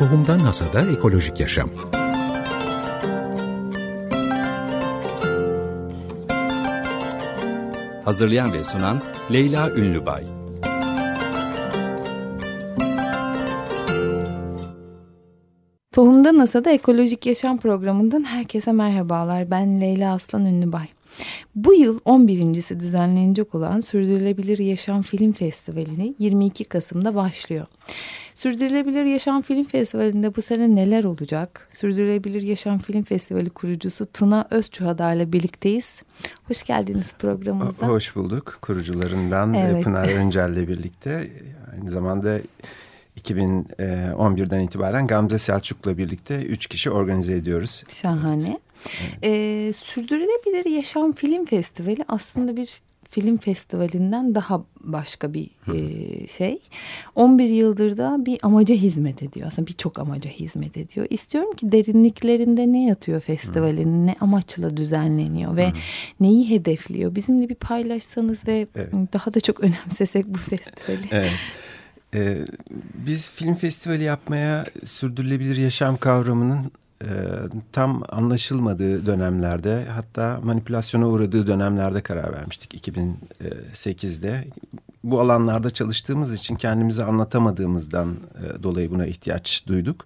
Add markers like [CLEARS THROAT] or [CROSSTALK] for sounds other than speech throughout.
Tohumdan Hasada Ekolojik Yaşam Hazırlayan ve sunan Leyla Ünlübay Tohumda NASA'da Ekolojik Yaşam programından herkese merhabalar. Ben Leyla Aslan Ünlübay. Bu yıl 11.si düzenlenecek olan Sürdürülebilir Yaşam Film Festivali'ni 22 Kasım'da başlıyor. Sürdürülebilir Yaşam Film Festivali'nde bu sene neler olacak? Sürdürülebilir Yaşam Film Festivali kurucusu Tuna Özçuhadar'la birlikteyiz. Hoş geldiniz programımıza. Hoş bulduk. Kurucularından evet. Pınar Öncel'le birlikte. Aynı zamanda 2011'den itibaren Gamze Selçuk'la birlikte üç kişi organize ediyoruz. Şahane. Evet. Ee, Sürdürülebilir Yaşam Film Festivali aslında bir film festivalinden daha başka bir e, şey. 11 yıldır da bir amaca hizmet ediyor. Aslında birçok amaca hizmet ediyor. İstiyorum ki derinliklerinde ne yatıyor festivalin, ne amaçla düzenleniyor ve Hı. neyi hedefliyor? Bizimle bir paylaşsanız ve evet. daha da çok [LAUGHS] önemsesek bu festivali. [LAUGHS] evet. Ee, biz film festivali yapmaya sürdürülebilir yaşam kavramının e, tam anlaşılmadığı dönemlerde hatta manipülasyona uğradığı dönemlerde karar vermiştik 2008'de. Bu alanlarda çalıştığımız için kendimizi anlatamadığımızdan e, dolayı buna ihtiyaç duyduk.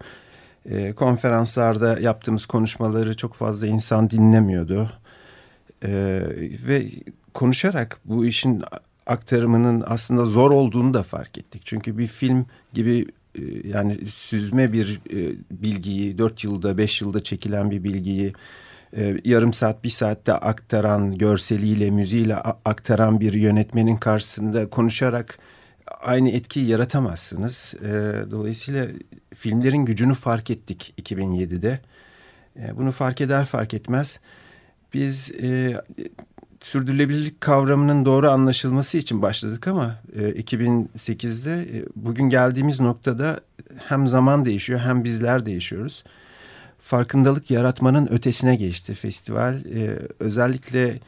E, konferanslarda yaptığımız konuşmaları çok fazla insan dinlemiyordu. E, ve konuşarak bu işin aktarımının aslında zor olduğunu da fark ettik. Çünkü bir film gibi yani süzme bir e, bilgiyi dört yılda beş yılda çekilen bir bilgiyi e, yarım saat bir saatte aktaran görseliyle müziğiyle aktaran bir yönetmenin karşısında konuşarak aynı etkiyi yaratamazsınız. Dolayısıyla filmlerin gücünü fark ettik 2007'de. Bunu fark eder fark etmez biz sürdürülebilirlik kavramının doğru anlaşılması için başladık ama e, 2008'de e, bugün geldiğimiz noktada hem zaman değişiyor hem bizler değişiyoruz. Farkındalık yaratmanın ötesine geçti festival. E, özellikle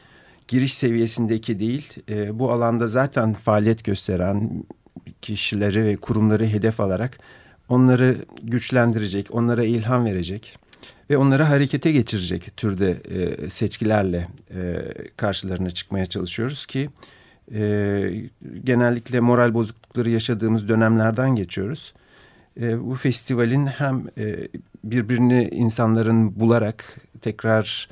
giriş seviyesindeki değil e, bu alanda zaten faaliyet gösteren kişileri ve kurumları hedef alarak onları güçlendirecek, onlara ilham verecek ve onları harekete geçirecek türde e, seçkilerle e, karşılarına çıkmaya çalışıyoruz ki e, genellikle moral bozuklukları yaşadığımız dönemlerden geçiyoruz. E, bu festivalin hem e, birbirini insanların bularak tekrar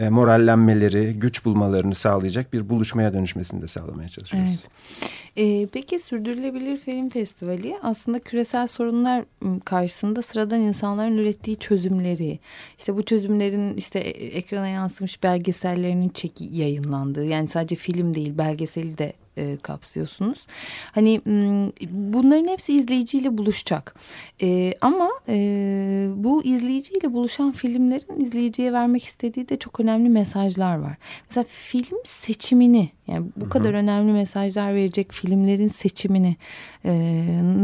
e, morallenmeleri, güç bulmalarını sağlayacak bir buluşmaya dönüşmesini de sağlamaya çalışıyoruz. Evet. E, peki Sürdürülebilir Film Festivali aslında küresel sorunlar karşısında sıradan insanların ürettiği çözümleri, işte bu çözümlerin işte e, ekrana yansımış belgesellerinin çeki yayınlandığı, yani sadece film değil belgeseli de e, kapsıyorsunuz. Hani bunların hepsi izleyiciyle buluşacak. E, ama e, bu izleyiciyle buluşan filmlerin izleyiciye vermek istediği de çok önemli mesajlar var. Mesela film seçimini yani bu Hı -hı. kadar önemli mesajlar verecek filmlerin seçimini e,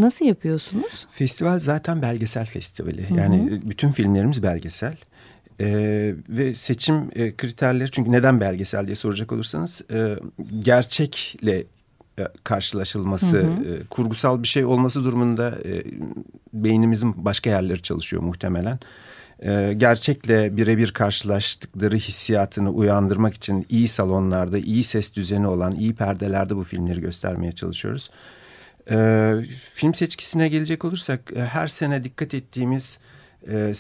nasıl yapıyorsunuz? Festival zaten belgesel festivali. Hı -hı. Yani bütün filmlerimiz belgesel. Ee, ve seçim e, kriterleri çünkü neden belgesel diye soracak olursanız e, gerçekle e, karşılaşılması, hı hı. E, kurgusal bir şey olması durumunda e, beynimizin başka yerleri çalışıyor muhtemelen. E, gerçekle birebir karşılaştıkları hissiyatını uyandırmak için iyi salonlarda, iyi ses düzeni olan, iyi perdelerde bu filmleri göstermeye çalışıyoruz. E, film seçkisine gelecek olursak e, her sene dikkat ettiğimiz e,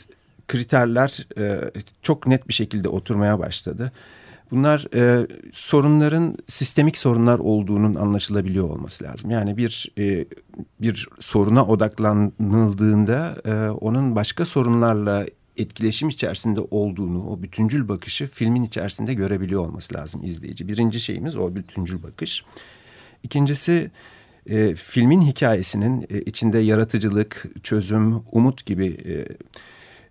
kriterler e, çok net bir şekilde oturmaya başladı. Bunlar e, sorunların sistemik sorunlar olduğunun anlaşılabiliyor olması lazım. Yani bir e, bir soruna odaklanıldığında e, onun başka sorunlarla etkileşim içerisinde olduğunu, o bütüncül bakışı filmin içerisinde görebiliyor olması lazım izleyici. Birinci şeyimiz o bütüncül bakış. İkincisi e, filmin hikayesinin e, içinde yaratıcılık, çözüm, umut gibi e,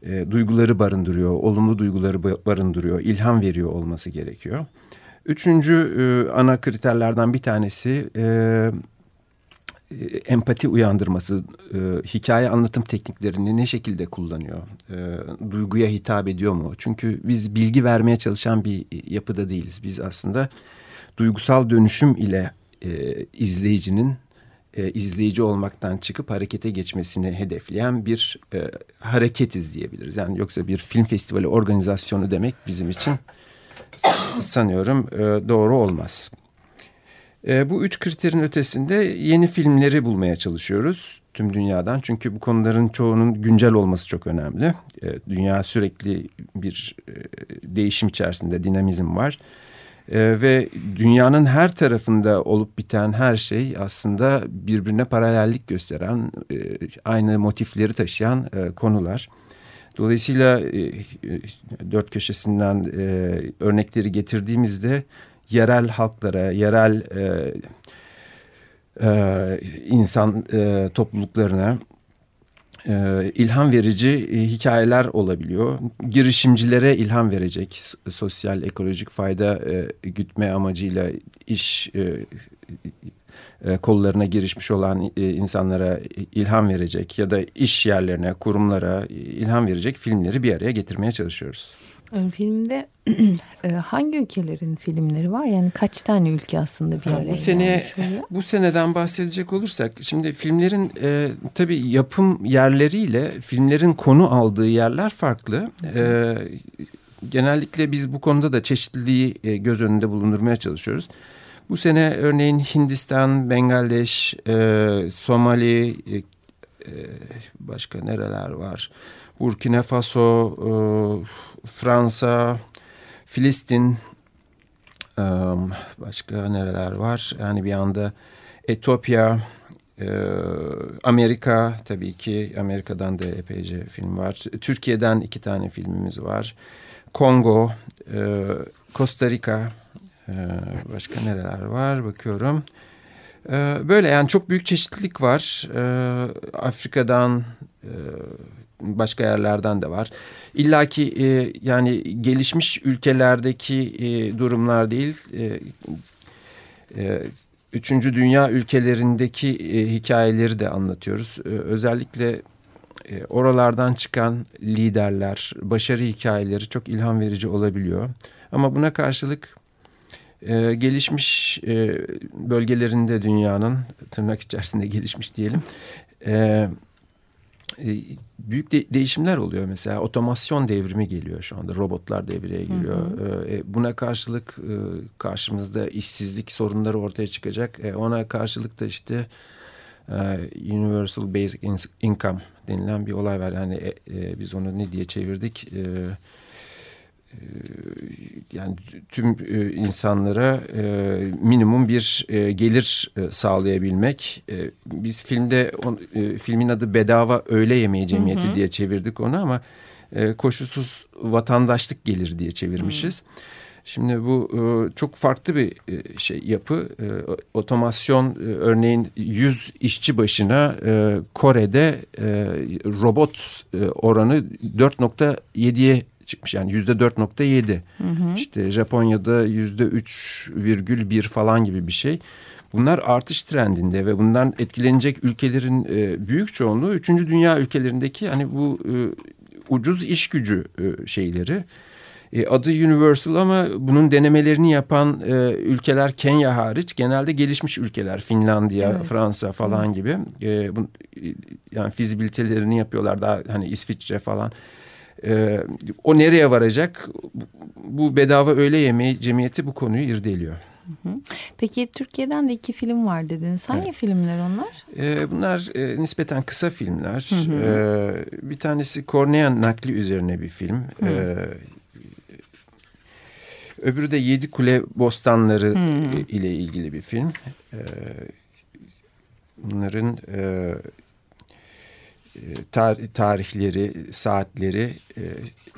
e, duyguları barındırıyor, olumlu duyguları barındırıyor, ilham veriyor olması gerekiyor. Üçüncü e, ana kriterlerden bir tanesi e, e, empati uyandırması, e, hikaye anlatım tekniklerini ne şekilde kullanıyor, e, duyguya hitap ediyor mu? Çünkü biz bilgi vermeye çalışan bir yapıda değiliz. Biz aslında duygusal dönüşüm ile e, izleyicinin e, izleyici olmaktan çıkıp harekete geçmesini hedefleyen bir e, hareketiz diyebiliriz. Yani yoksa bir film festivali organizasyonu demek bizim için [COUGHS] sanıyorum e, doğru olmaz. E, bu üç kriterin ötesinde yeni filmleri bulmaya çalışıyoruz tüm dünyadan. Çünkü bu konuların çoğunun güncel olması çok önemli. E, dünya sürekli bir e, değişim içerisinde dinamizm var. Ve dünyanın her tarafında olup biten her şey aslında birbirine paralellik gösteren, e, aynı motifleri taşıyan e, konular. Dolayısıyla e, dört köşesinden örnekleri getirdiğimizde yerel halklara, yerel insan topluluklarına ilham verici e, hikayeler olabiliyor. Girişimcilere ilham verecek sosyal ekolojik fayda e, gütme amacıyla iş e, e, kollarına girişmiş olan e, insanlara ilham verecek ya da iş yerlerine, kurumlara ilham verecek filmleri bir araya getirmeye çalışıyoruz. Filmde [CLEARS THROAT] e, hangi ülkelerin filmleri var? Yani kaç tane ülke aslında bir araya Bu sene bu seneden bahsedecek olursak şimdi filmlerin e, tabii yapım yerleriyle filmlerin konu aldığı yerler farklı. E, genellikle biz bu konuda da çeşitliliği e, göz önünde bulundurmaya çalışıyoruz. Bu sene örneğin Hindistan, Bangladeş, e, Somali, e, e başka nereler var? Burkina Faso, e, Fransa, Filistin, başka nereler var? Yani bir anda Etiyopya, Amerika tabii ki Amerika'dan da epeyce film var. Türkiye'den iki tane filmimiz var. Kongo, Costa Rica, başka nereler var bakıyorum. Böyle yani çok büyük çeşitlilik var. Afrika'dan başka yerlerden de var. İlla ki e, yani gelişmiş ülkelerdeki e, durumlar değil, e, e, üçüncü dünya ülkelerindeki e, hikayeleri de anlatıyoruz. E, özellikle e, oralardan çıkan liderler, başarı hikayeleri çok ilham verici olabiliyor. Ama buna karşılık e, gelişmiş e, bölgelerinde dünyanın tırnak içerisinde gelişmiş diyelim... E, büyük de değişimler oluyor mesela. Otomasyon devrimi geliyor şu anda. Robotlar devreye giriyor. hı. Hı. E, buna karşılık e, karşımızda işsizlik sorunları ortaya çıkacak. E, ona karşılık da işte e, universal basic income denilen bir olay var. Yani e, e, biz onu ne diye çevirdik? E, e yani tüm e, insanlara e, minimum bir gelir sağlayabilmek. Biz filmde filmin adı Bedava Öğle Yemeği Cemiyeti hı hı. diye çevirdik onu ama koşulsuz vatandaşlık gelir diye çevirmişiz. Hı. Şimdi bu çok farklı bir şey yapı. Otomasyon örneğin 100 işçi başına Kore'de robot oranı 4.7'ye çıkmış. Yani yüzde 4.7. İşte Japonya'da yüzde 3,1 falan gibi bir şey. Bunlar artış trendinde ve bundan etkilenecek ülkelerin e, büyük çoğunluğu üçüncü dünya ülkelerindeki hani bu e, ucuz iş gücü e, şeyleri. E, adı Universal ama bunun denemelerini yapan e, ülkeler Kenya hariç genelde gelişmiş ülkeler Finlandiya, evet. Fransa falan evet. gibi. E, bu, yani fizibilitelerini yapıyorlar daha hani İsviçre falan. Ee, o nereye varacak? Bu bedava öğle yemeği cemiyeti bu konuyu irdeliyor. Peki Türkiye'den de iki film var dediniz. Hangi evet. filmler onlar? Ee, bunlar e, nispeten kısa filmler. Hı hı. Ee, bir tanesi Kornea nakli üzerine bir film. Ee, öbürü de Yedi Kule Bostanları hı. ile ilgili bir film. Ee, bunların e, tar tarihleri, saatleri e,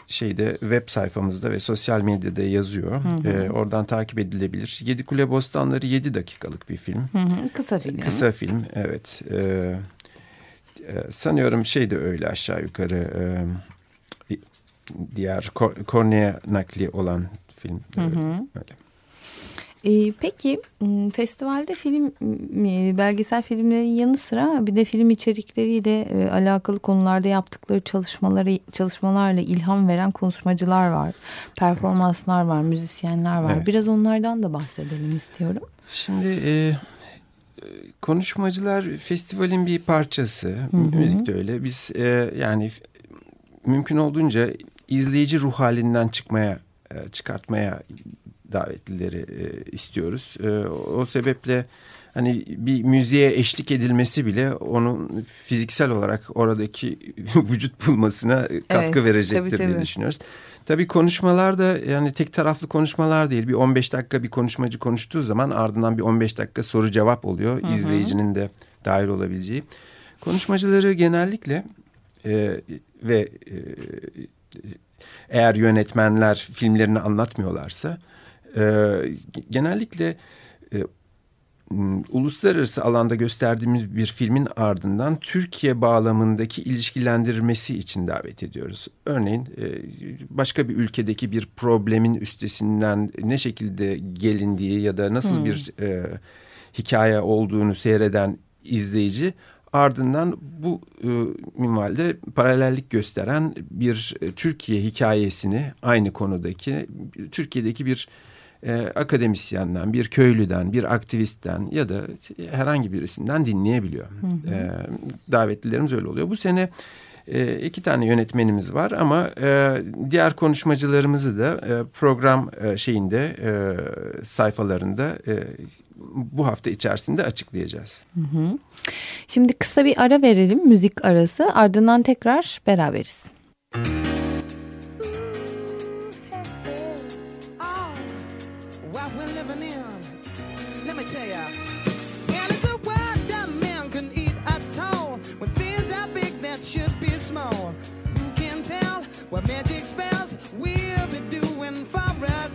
şeyde web sayfamızda ve sosyal medyada yazıyor. Hı hı. E, oradan takip edilebilir. Yedi Kule Bostanları yedi dakikalık bir film. Hı hı. Kısa film. Kısa film, evet. E, e, sanıyorum şey de öyle aşağı yukarı e, diğer kornea nakli olan film. Hı hı. Öyle. Ee, peki festivalde film belgesel filmlerin yanı sıra bir de film içerikleriyle e, alakalı konularda yaptıkları çalışmaları çalışmalarla ilham veren konuşmacılar var. Performanslar var, müzisyenler var. Evet. Biraz onlardan da bahsedelim istiyorum. Şimdi e, konuşmacılar festivalin bir parçası. Hı hı. Müzik de öyle. Biz e, yani mümkün olduğunca izleyici ruh halinden çıkmaya, e, çıkartmaya davetlileri e, istiyoruz. E, o sebeple hani bir müziğe eşlik edilmesi bile onun fiziksel olarak oradaki [LAUGHS] vücut bulmasına katkı evet, verecektir tabii, tabii. diye düşünüyoruz. Tabii konuşmalar da yani tek taraflı konuşmalar değil. Bir 15 dakika bir konuşmacı konuştuğu zaman ardından bir 15 dakika soru cevap oluyor. Hı hı. İzleyicinin de dahil olabileceği. Konuşmacıları genellikle e, ve e, eğer yönetmenler filmlerini anlatmıyorlarsa e, genellikle e, uluslararası alanda gösterdiğimiz bir filmin ardından Türkiye bağlamındaki ilişkilendirmesi için davet ediyoruz. Örneğin e, başka bir ülkedeki bir problemin üstesinden ne şekilde gelindiği ya da nasıl hmm. bir e, hikaye olduğunu seyreden izleyici ardından bu e, minvalde paralellik gösteren bir e, Türkiye hikayesini aynı konudaki Türkiye'deki bir e, akademisyenden, bir köylüden, bir aktivistten ya da herhangi birisinden dinleyebiliyor. Hı hı. E, davetlilerimiz öyle oluyor. Bu sene e, iki tane yönetmenimiz var ama e, diğer konuşmacılarımızı da e, program e, şeyinde e, sayfalarında e, bu hafta içerisinde açıklayacağız. Hı hı. Şimdi kısa bir ara verelim müzik arası ardından tekrar beraberiz. Müzik small. Who can tell what magic spells we'll be doing for us?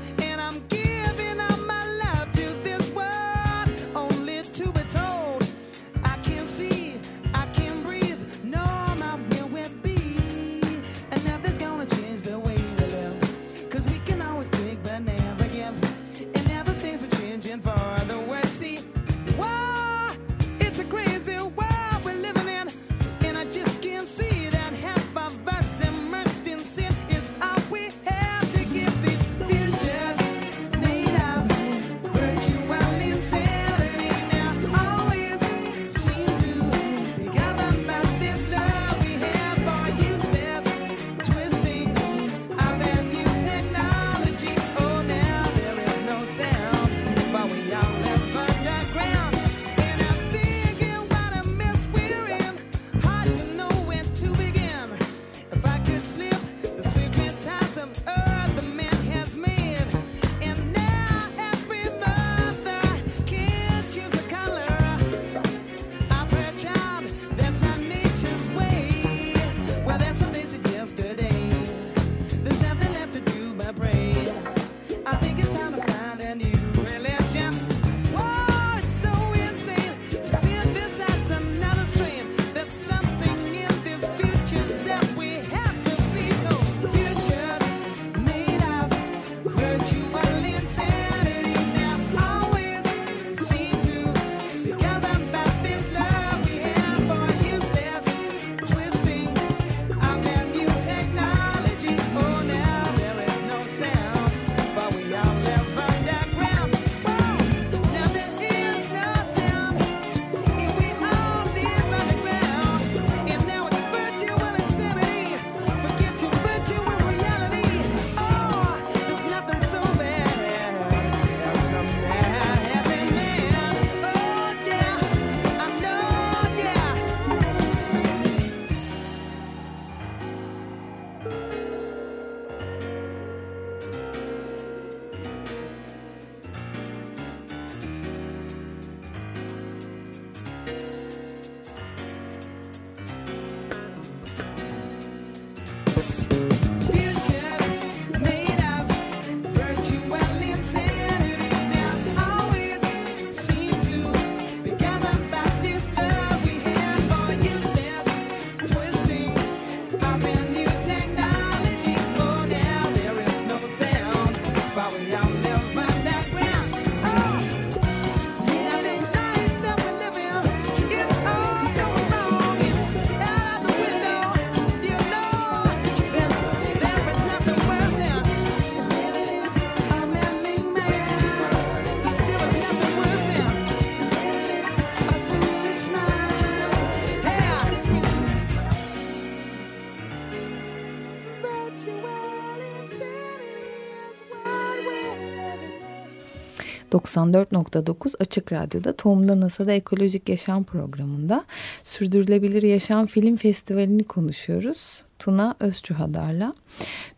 94.9 Açık Radyo'da Tohumda NASA'da Ekolojik Yaşam programında Sürdürülebilir Yaşam Film Festivali'ni konuşuyoruz. Tuna Özçuhadar'la.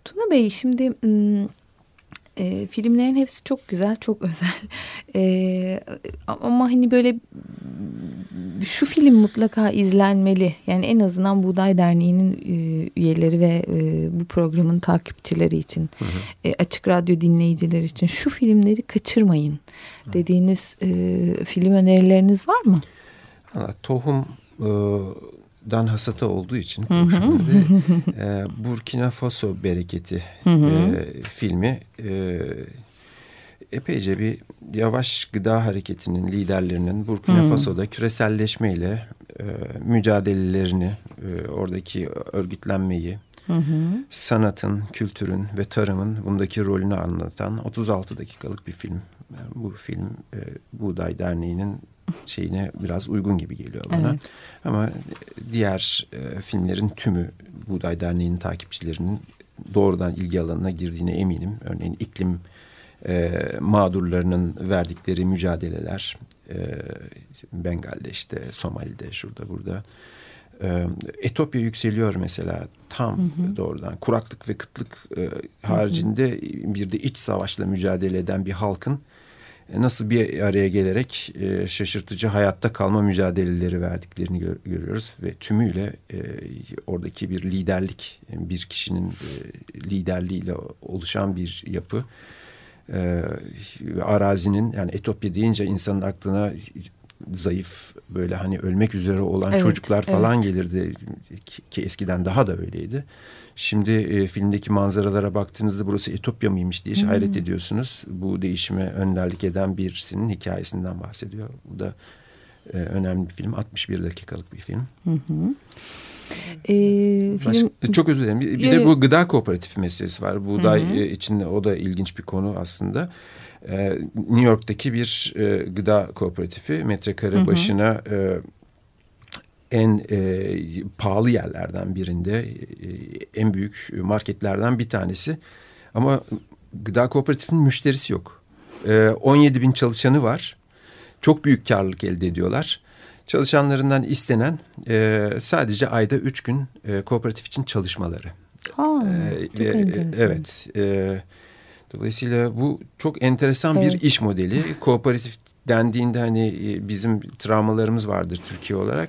Tuna Bey şimdi... E, filmlerin hepsi çok güzel, çok [LAUGHS] özel. E, ama hani böyle şu film mutlaka izlenmeli. Yani en azından Buğday Derneği'nin e, üyeleri ve e, bu programın takipçileri için, hı hı. E, açık radyo dinleyicileri için şu filmleri kaçırmayın dediğiniz e, film önerileriniz var mı? Tohum dan hasata olduğu için [LAUGHS] e, Burkina Faso bereketi e, filmi e, epeyce bir yavaş gıda hareketinin liderlerinin Burkina Faso'da küreselleşmeyle e, mücadelelerini, e, oradaki örgütlenmeyi, sanatın, kültürün ve tarımın bundaki rolünü anlatan 36 dakikalık bir film. Bu film e, Buğday Derneği'nin şeyine biraz uygun gibi geliyor bana. Evet. Ama diğer e, filmlerin tümü Buğday Derneği'nin takipçilerinin doğrudan ilgi alanına girdiğine eminim. Örneğin iklim e, mağdurlarının verdikleri mücadeleler e, Bengal'de işte Somali'de şurada burada. E, Etopya yükseliyor mesela tam hı hı. doğrudan kuraklık ve kıtlık e, haricinde hı hı. bir de iç savaşla mücadele eden bir halkın e, nasıl bir araya gelerek e, şaşırtıcı hayatta kalma mücadeleleri verdiklerini gör, görüyoruz ve tümüyle e, oradaki bir liderlik bir kişinin e, liderliğiyle oluşan bir yapı e, arazinin yani Etopya deyince insanın aklına zayıf böyle hani ölmek üzere olan evet, çocuklar falan evet. gelirdi ki eskiden daha da öyleydi. Şimdi e, filmdeki manzaralara baktığınızda burası Etopya mıymış diye hmm. hayret ediyorsunuz. Bu değişime önderlik eden birisinin hikayesinden bahsediyor. Bu da e, önemli bir film. 61 dakikalık bir film. Hı hı. Ee, film... çok özür dilerim. Bir, bir de bu gıda kooperatifi meselesi var. Buğday hı hı. E, için o da ilginç bir konu aslında. Ee, New York'taki bir e, gıda kooperatifi metrekare hı hı. başına e, en e, pahalı yerlerden birinde, e, en büyük marketlerden bir tanesi. Ama gıda kooperatifinin müşterisi yok. E, 17 bin çalışanı var. Çok büyük karlılık elde ediyorlar. Çalışanlarından istenen e, sadece ayda üç gün e, kooperatif için çalışmaları. Ha, e, çok e, Evet. E, dolayısıyla bu çok enteresan evet. bir iş modeli. [LAUGHS] Kooperatif dendiğinde hani e, bizim travmalarımız vardır Türkiye olarak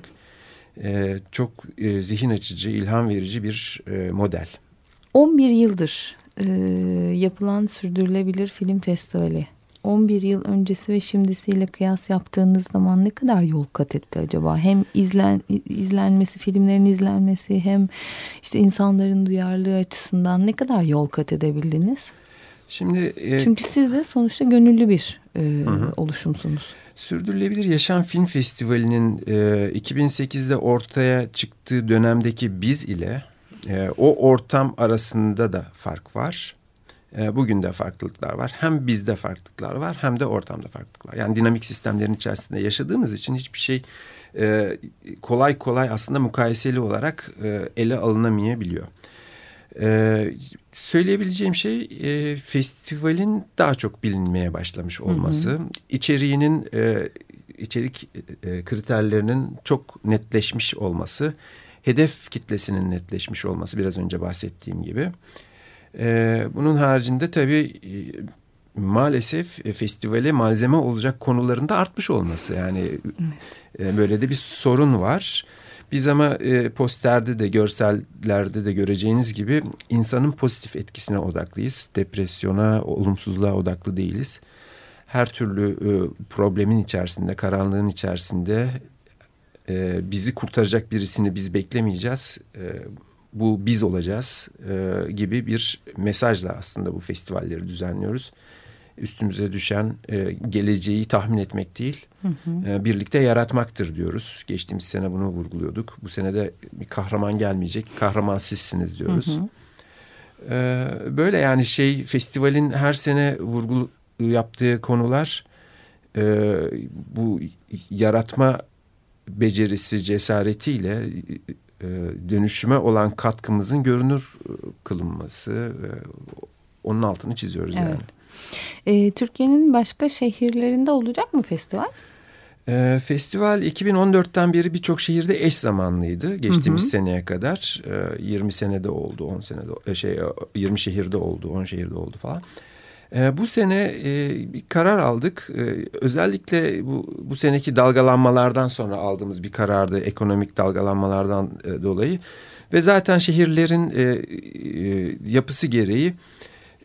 e, çok e, zihin açıcı, ilham verici bir e, model. 11 yıldır e, yapılan sürdürülebilir film festivali. 11 yıl öncesi ve şimdisiyle kıyas yaptığınız zaman ne kadar yol kat etti acaba? Hem izlen izlenmesi, filmlerin izlenmesi hem işte insanların duyarlılığı açısından ne kadar yol kat edebildiniz? Şimdi e, çünkü siz de sonuçta gönüllü bir e, hı hı. oluşumsunuz. Sürdürülebilir Yaşam Film Festivali'nin e, 2008'de ortaya çıktığı dönemdeki biz ile e, o ortam arasında da fark var. E, bugün de farklılıklar var. Hem bizde farklılıklar var hem de ortamda farklılıklar. Yani dinamik sistemlerin içerisinde yaşadığımız için hiçbir şey e, kolay kolay aslında mukayeseli olarak e, ele alınamayabiliyor. Ee, söyleyebileceğim şey e, festivalin daha çok bilinmeye başlamış olması. Hı hı. İçeriğinin e, içerik e, kriterlerinin çok netleşmiş olması. Hedef kitlesinin netleşmiş olması biraz önce bahsettiğim gibi. E, bunun haricinde tabii e, maalesef e, festivale malzeme olacak konularında artmış olması. Yani e, böyle de bir sorun var. Biz ama e, posterde de görsellerde de göreceğiniz gibi insanın pozitif etkisine odaklıyız. Depresyona, olumsuzluğa odaklı değiliz. Her türlü e, problemin içerisinde, karanlığın içerisinde e, bizi kurtaracak birisini biz beklemeyeceğiz. E, bu biz olacağız e, gibi bir mesajla aslında bu festivalleri düzenliyoruz üstümüze düşen e, geleceği tahmin etmek değil, hı hı. E, birlikte yaratmaktır diyoruz. Geçtiğimiz sene bunu vurguluyorduk. Bu sene de bir kahraman gelmeyecek, kahraman sizsiniz diyoruz. Hı hı. E, böyle yani şey festivalin her sene vurgu yaptığı konular e, bu yaratma becerisi, cesaretiyle dönüşüme olan katkımızın görünür kılınması. E, onun altını çiziyoruz evet. yani. E, Türkiye'nin başka şehirlerinde olacak mı festival? E, festival 2014'ten beri birçok şehirde eş zamanlıydı. Geçtiğimiz hı hı. seneye kadar e, 20 senede oldu, 10 senede e, şey 20 şehirde oldu, 10 şehirde oldu falan. E, bu sene e, bir karar aldık. E, özellikle bu, bu seneki dalgalanmalardan sonra aldığımız bir karardı. Ekonomik dalgalanmalardan e, dolayı. Ve zaten şehirlerin e, e, yapısı gereği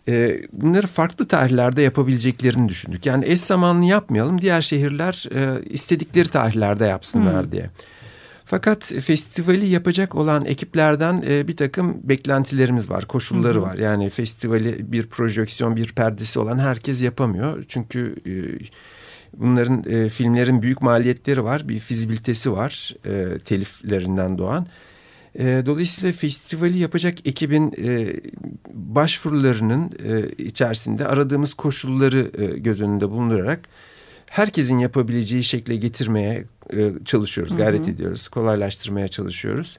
e, bunları farklı tarihlerde yapabileceklerini düşündük. Yani eş zamanlı yapmayalım. Diğer şehirler e, istedikleri tarihlerde yapsınlar hmm. diye. Fakat festivali yapacak olan ekiplerden e, bir takım beklentilerimiz var, koşulları hı hı. var. Yani festivali bir projeksiyon, bir perdesi olan herkes yapamıyor. Çünkü e, bunların e, filmlerin büyük maliyetleri var, bir fizibilitesi var e, teliflerinden doğan. E, dolayısıyla festivali yapacak ekibin e, başvurularının e, içerisinde aradığımız koşulları e, göz önünde bulundurarak herkesin yapabileceği şekle getirmeye e, çalışıyoruz, gayret hı hı. ediyoruz, kolaylaştırmaya çalışıyoruz.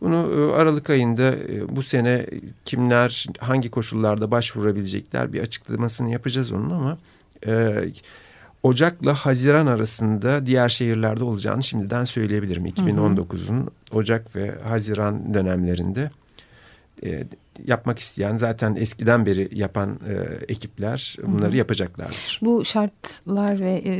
Bunu e, Aralık ayında e, bu sene kimler hangi koşullarda başvurabilecekler bir açıklamasını yapacağız onun ama e, Ocak'la Haziran arasında diğer şehirlerde olacağını şimdiden söyleyebilirim. 2019'un Ocak ve Haziran dönemlerinde e, yapmak isteyen zaten eskiden beri yapan e, ekipler bunları Hı. yapacaklardır. Bu şartlar ve e,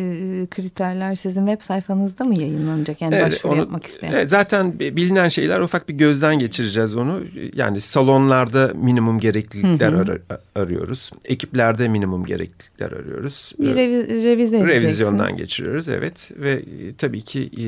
kriterler sizin web sayfanızda mı yayınlanacak? Yani evet, başvuru onu, yapmak isteyen. Evet, zaten bilinen şeyler ufak bir gözden geçireceğiz onu. Yani salonlarda minimum gereklilikler ar arıyoruz. Ekiplerde minimum gereklilikler arıyoruz. Bir revi revize Revizyondan geçiriyoruz evet ve e, tabii ki... E,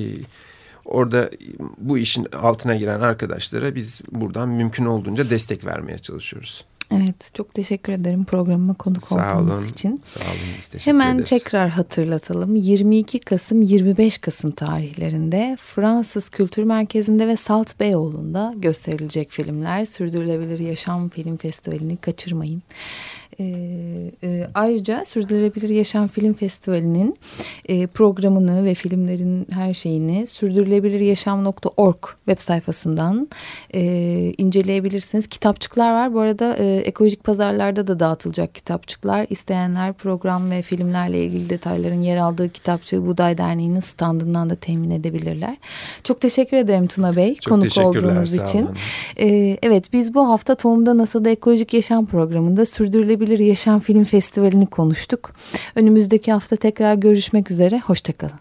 Orada bu işin altına giren arkadaşlara biz buradan mümkün olduğunca destek vermeye çalışıyoruz. Evet çok teşekkür ederim programıma konuk Sağ olduğunuz olun. için. Sağ olun Hemen ederiz. tekrar hatırlatalım. 22 Kasım 25 Kasım tarihlerinde Fransız Kültür Merkezi'nde ve Salt Beyoğlu'nda gösterilecek filmler Sürdürülebilir Yaşam Film Festivali'ni kaçırmayın. E, e, ayrıca Sürdürülebilir Yaşam Film Festivali'nin e, programını ve filmlerin her şeyini sürdürülebiliryaşam.org web sayfasından e, inceleyebilirsiniz. Kitapçıklar var. Bu arada e, ekolojik pazarlarda da dağıtılacak kitapçıklar. İsteyenler program ve filmlerle ilgili detayların yer aldığı kitapçığı Buday Derneği'nin standından da temin edebilirler. Çok teşekkür ederim Tuna Bey Çok konuk olduğunuz için. E, evet biz bu hafta Tohum'da NASA'da Ekolojik Yaşam programında sürdürülebilir Sürdürülebilir Yaşam Film Festivali'ni konuştuk. Önümüzdeki hafta tekrar görüşmek üzere. Hoşçakalın.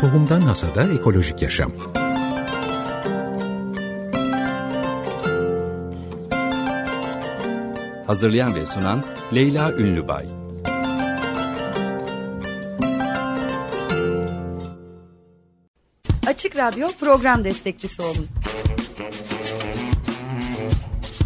Tohumdan Hasada Ekolojik Yaşam Hazırlayan ve sunan Leyla Ünlübay Açık Radyo program destekçisi olun